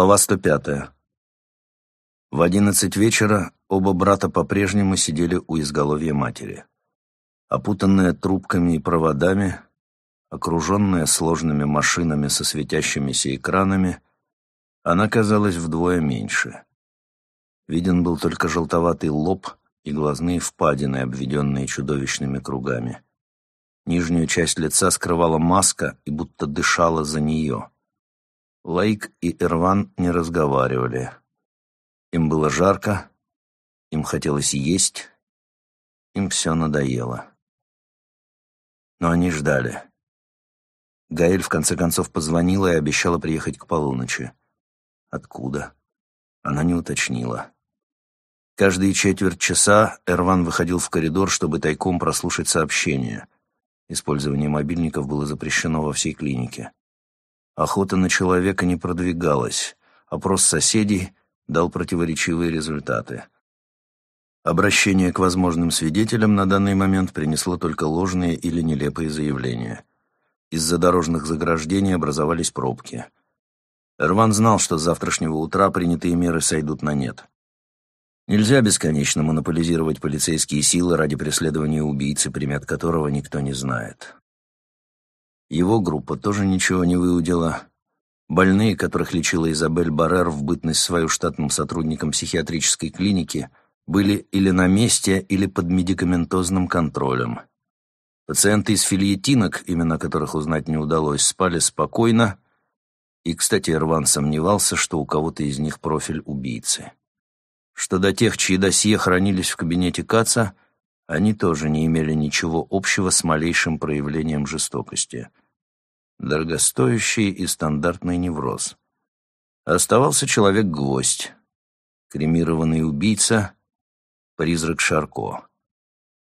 Глава 105. В одиннадцать вечера оба брата по-прежнему сидели у изголовья матери. Опутанная трубками и проводами, окруженная сложными машинами со светящимися экранами, она казалась вдвое меньше. Виден был только желтоватый лоб и глазные впадины, обведенные чудовищными кругами. Нижнюю часть лица скрывала маска и будто дышала за нее — Лаик и Ирван не разговаривали. Им было жарко, им хотелось есть, им все надоело. Но они ждали. Гаэль в конце концов позвонила и обещала приехать к полуночи. Откуда? Она не уточнила. Каждые четверть часа Эрван выходил в коридор, чтобы тайком прослушать сообщения. Использование мобильников было запрещено во всей клинике. Охота на человека не продвигалась. Опрос соседей дал противоречивые результаты. Обращение к возможным свидетелям на данный момент принесло только ложные или нелепые заявления. Из-за дорожных заграждений образовались пробки. Эрван знал, что с завтрашнего утра принятые меры сойдут на нет. Нельзя бесконечно монополизировать полицейские силы ради преследования убийцы, примет которого никто не знает. Его группа тоже ничего не выудила. Больные, которых лечила Изабель Баррер в бытность свою штатным сотрудником психиатрической клиники, были или на месте, или под медикаментозным контролем. Пациенты из фильетинок, имена которых узнать не удалось, спали спокойно, и, кстати, Ирван сомневался, что у кого-то из них профиль убийцы. Что до тех, чьи досье хранились в кабинете Каца, они тоже не имели ничего общего с малейшим проявлением жестокости — дорогостоящий и стандартный невроз. Оставался человек-гвоздь, кремированный убийца, призрак Шарко.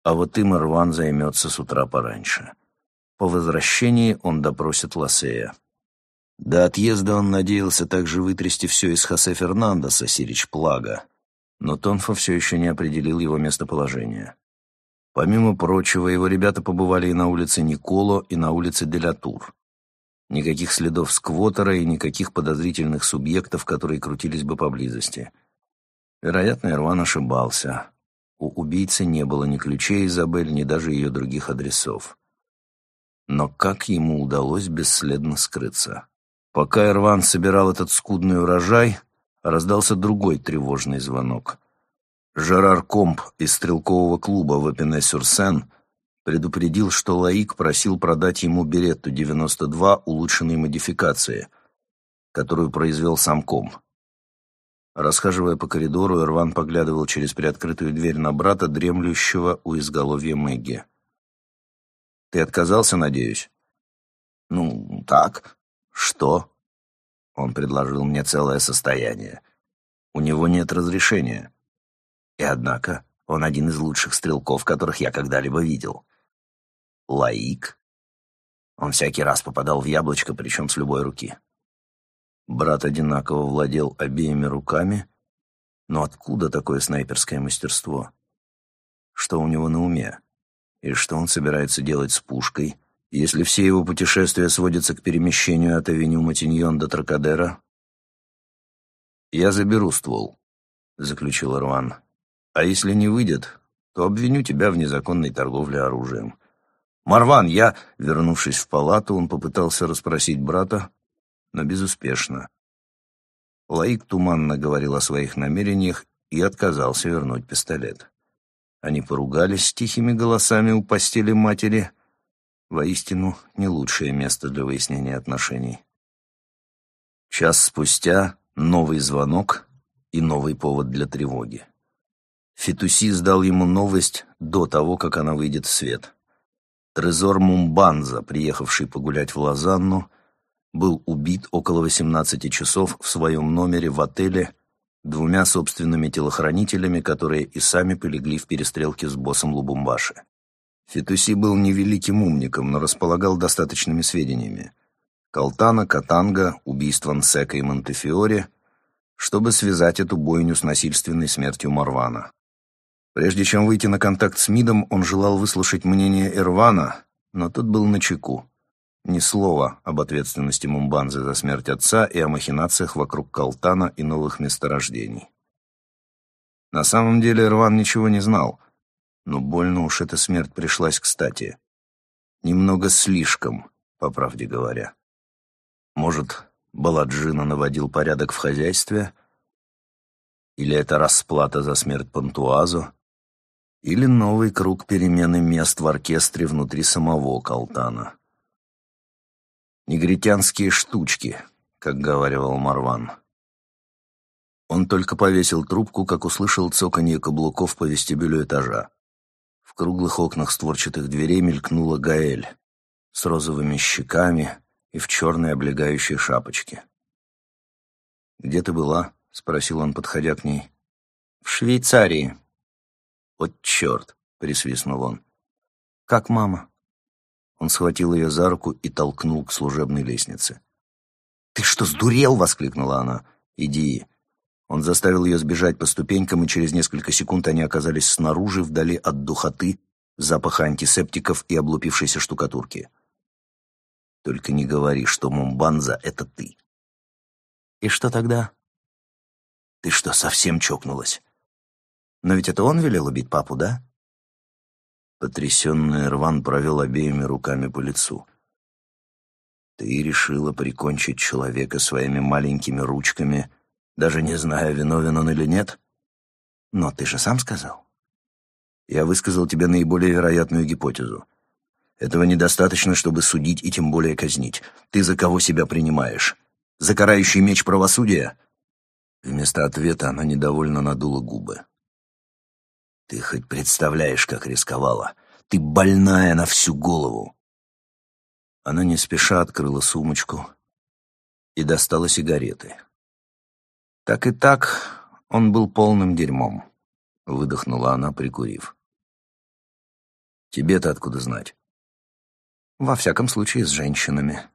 А вот им Ирван займется с утра пораньше. По возвращении он допросит Лассея. До отъезда он надеялся также вытрясти все из Хосе Фернандеса, Сирич Плага, но Тонфа все еще не определил его местоположение. Помимо прочего, его ребята побывали и на улице Николо, и на улице Делятур. Никаких следов сквотера и никаких подозрительных субъектов, которые крутились бы поблизости. Вероятно, Ирван ошибался. У убийцы не было ни ключей Изабель, ни даже ее других адресов. Но как ему удалось бесследно скрыться? Пока Ирван собирал этот скудный урожай, раздался другой тревожный звонок. Жерар Комп из стрелкового клуба в Эпине-Сюрсен предупредил, что Лаик просил продать ему Беретту 92 улучшенной модификации, которую произвел сам ком. Расхаживая по коридору, Ирван поглядывал через приоткрытую дверь на брата, дремлющего у изголовья Мэгги. «Ты отказался, надеюсь?» «Ну, так. Что?» Он предложил мне целое состояние. «У него нет разрешения. И однако он один из лучших стрелков, которых я когда-либо видел. Лаик? Он всякий раз попадал в яблочко, причем с любой руки. Брат одинаково владел обеими руками, но откуда такое снайперское мастерство? Что у него на уме? И что он собирается делать с пушкой, если все его путешествия сводятся к перемещению от авеню Матиньон до Тракадера? «Я заберу ствол», — заключил Руан. «А если не выйдет, то обвиню тебя в незаконной торговле оружием. «Марван, я...» Вернувшись в палату, он попытался расспросить брата, но безуспешно. Лаик туманно говорил о своих намерениях и отказался вернуть пистолет. Они поругались с тихими голосами у постели матери. Воистину, не лучшее место для выяснения отношений. Час спустя новый звонок и новый повод для тревоги. Фитуси сдал ему новость до того, как она выйдет в свет. Трезор Мумбанза, приехавший погулять в Лозанну, был убит около 18 часов в своем номере в отеле двумя собственными телохранителями, которые и сами полегли в перестрелке с боссом Лубумбаши. Фетуси был невеликим умником, но располагал достаточными сведениями. Калтана, Катанга, убийство Нсека и Монтефиоре, чтобы связать эту бойню с насильственной смертью Марвана. Прежде чем выйти на контакт с МИДом, он желал выслушать мнение Ирвана, но тот был начеку. Ни слова об ответственности Мумбанзы за смерть отца и о махинациях вокруг Калтана и новых месторождений. На самом деле Рван ничего не знал, но больно уж эта смерть пришлась кстати. Немного слишком, по правде говоря. Может, Баладжина наводил порядок в хозяйстве? Или это расплата за смерть Пантуазу? Или новый круг перемены мест в оркестре внутри самого Калтана? Негритянские штучки, как говаривал Марван. Он только повесил трубку, как услышал цоканье каблуков по вестибюлю этажа. В круглых окнах створчатых дверей мелькнула Гаэль с розовыми щеками и в черной облегающей шапочке. «Где ты была?» — спросил он, подходя к ней. «В Швейцарии». «Вот черт!» — присвистнул он. «Как мама?» Он схватил ее за руку и толкнул к служебной лестнице. «Ты что, сдурел?» — воскликнула она. «Иди». Он заставил ее сбежать по ступенькам, и через несколько секунд они оказались снаружи, вдали от духоты, запаха антисептиков и облупившейся штукатурки. «Только не говори, что Мумбанза — это ты». «И что тогда?» «Ты что, совсем чокнулась?» «Но ведь это он велел убить папу, да?» Потрясенный Рван провел обеими руками по лицу. «Ты решила прикончить человека своими маленькими ручками, даже не зная, виновен он или нет? Но ты же сам сказал». «Я высказал тебе наиболее вероятную гипотезу. Этого недостаточно, чтобы судить и тем более казнить. Ты за кого себя принимаешь? За карающий меч правосудия?» Вместо ответа она недовольно надула губы. Ты хоть представляешь, как рисковала? Ты больная на всю голову. Она не спеша открыла сумочку и достала сигареты. Так и так он был полным дерьмом, выдохнула она, прикурив. Тебе-то откуда знать? Во всяком случае, с женщинами.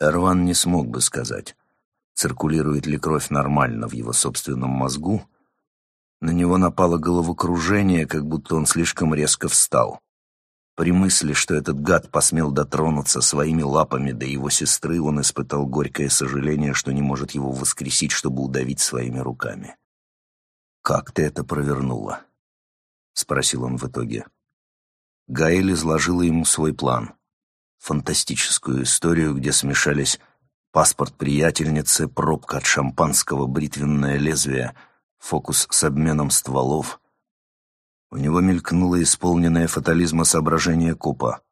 Эрван не смог бы сказать, циркулирует ли кровь нормально в его собственном мозгу, на него напало головокружение, как будто он слишком резко встал. При мысли, что этот гад посмел дотронуться своими лапами до его сестры, он испытал горькое сожаление, что не может его воскресить, чтобы удавить своими руками. «Как ты это провернула?» — спросил он в итоге. Гаэль изложила ему свой план. Фантастическую историю, где смешались паспорт приятельницы, пробка от шампанского, бритвенное лезвие — фокус с обменом стволов. У него мелькнуло исполненное фатализма соображение копа.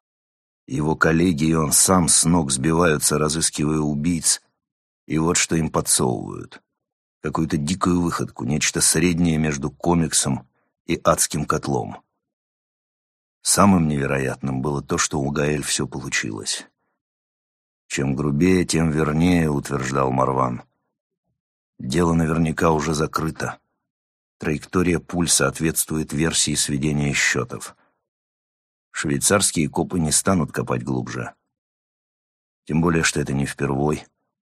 Его коллеги и он сам с ног сбиваются, разыскивая убийц, и вот что им подсовывают. Какую-то дикую выходку, нечто среднее между комиксом и адским котлом. Самым невероятным было то, что у Гаэль все получилось. Чем грубее, тем вернее, утверждал Марван. Дело наверняка уже закрыто. Траектория пуль соответствует версии сведения счетов. Швейцарские копы не станут копать глубже. Тем более, что это не впервой.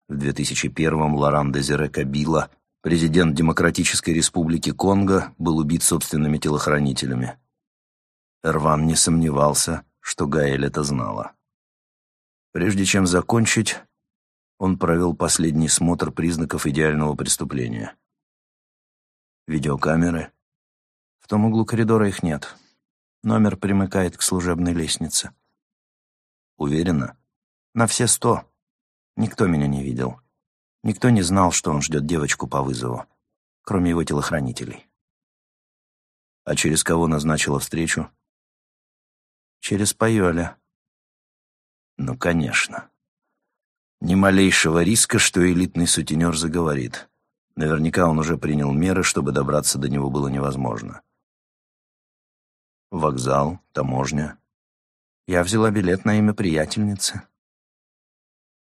В 2001-м Лоран Дезире Кабила, президент Демократической Республики Конго, был убит собственными телохранителями. Эрван не сомневался, что Гаэль это знала. Прежде чем закончить, он провел последний смотр признаков идеального преступления. Видеокамеры. В том углу коридора их нет. Номер примыкает к служебной лестнице. Уверена? На все сто. Никто меня не видел. Никто не знал, что он ждет девочку по вызову, кроме его телохранителей. А через кого назначила встречу? Через Пайоля. Ну, конечно. Ни малейшего риска, что элитный сутенер заговорит. Наверняка он уже принял меры, чтобы добраться до него было невозможно. Вокзал, таможня. Я взяла билет на имя приятельницы.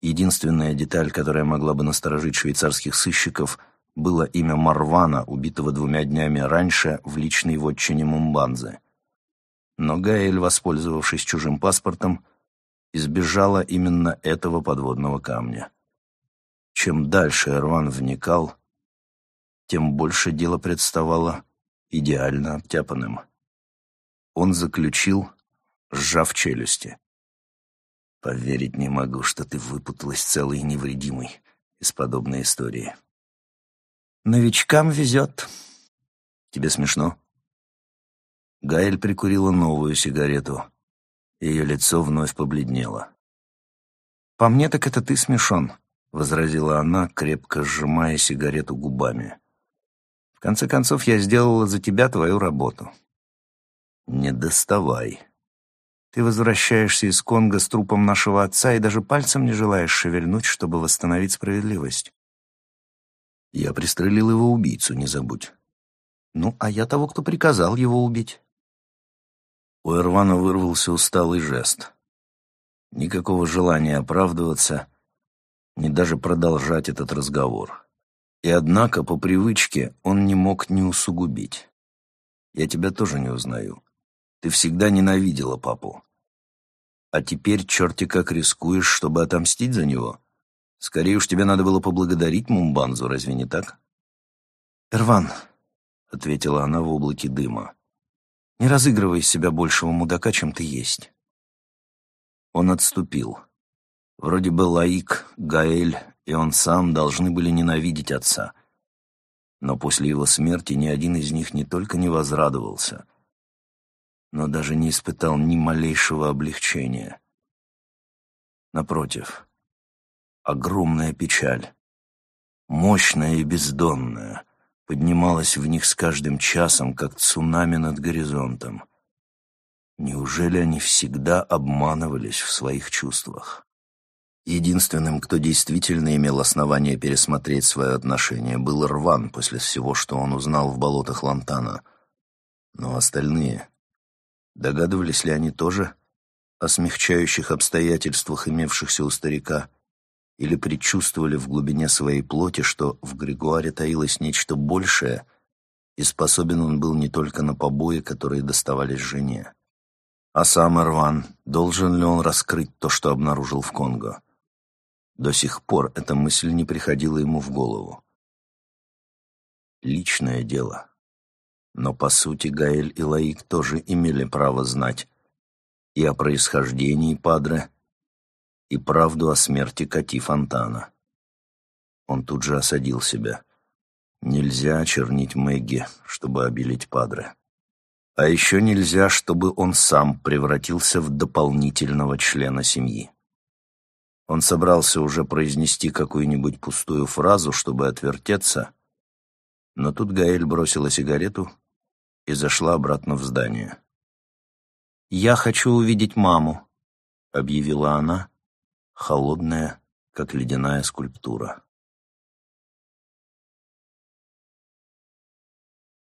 Единственная деталь, которая могла бы насторожить швейцарских сыщиков, было имя Марвана, убитого двумя днями раньше в личной вотчине Мумбанзы. Но Гаэль, воспользовавшись чужим паспортом, избежала именно этого подводного камня. Чем дальше Эрван вникал, тем больше дело представало идеально обтяпанным. Он заключил, сжав челюсти. Поверить не могу, что ты выпуталась целой и невредимой из подобной истории. Новичкам везет. Тебе смешно? Гаэль прикурила новую сигарету. Ее лицо вновь побледнело. «По мне так это ты смешон», — возразила она, крепко сжимая сигарету губами. «В конце концов, я сделала за тебя твою работу». «Не доставай», ты возвращаешься из Конго с трупом нашего отца и даже пальцем не желаешь шевельнуть, чтобы восстановить справедливость. Я пристрелил его убийцу, не забудь. Ну, а я того, кто приказал его убить. У Эрвана вырвался усталый жест. Никакого желания оправдываться, ни даже продолжать этот разговор. И однако, по привычке, он не мог не усугубить. Я тебя тоже не узнаю. Ты всегда ненавидела папу. А теперь черти как рискуешь, чтобы отомстить за него. Скорее уж тебе надо было поблагодарить Мумбанзу, разве не так? «Эрван», — ответила она в облаке дыма, — «не разыгрывай из себя большего мудака, чем ты есть». Он отступил. Вроде бы Лаик, Гаэль и он сам должны были ненавидеть отца. Но после его смерти ни один из них не только не возрадовался — но даже не испытал ни малейшего облегчения. Напротив, огромная печаль, мощная и бездонная, поднималась в них с каждым часом, как цунами над горизонтом. Неужели они всегда обманывались в своих чувствах? Единственным, кто действительно имел основание пересмотреть свое отношение, был Рван после всего, что он узнал в болотах Лантана. Но остальные Догадывались ли они тоже о смягчающих обстоятельствах, имевшихся у старика, или предчувствовали в глубине своей плоти, что в Григуаре таилось нечто большее, и способен он был не только на побои, которые доставались жене. А сам Ирван, должен ли он раскрыть то, что обнаружил в Конго? До сих пор эта мысль не приходила ему в голову. Личное дело. Но, по сути, Гаэль и Лаик тоже имели право знать и о происхождении Падре, и правду о смерти Кати Фонтана. Он тут же осадил себя. Нельзя очернить Мэгги, чтобы обелить Падре. А еще нельзя, чтобы он сам превратился в дополнительного члена семьи. Он собрался уже произнести какую-нибудь пустую фразу, чтобы отвертеться, но тут Гаэль бросила сигарету и зашла обратно в здание. «Я хочу увидеть маму», — объявила она, холодная, как ледяная скульптура.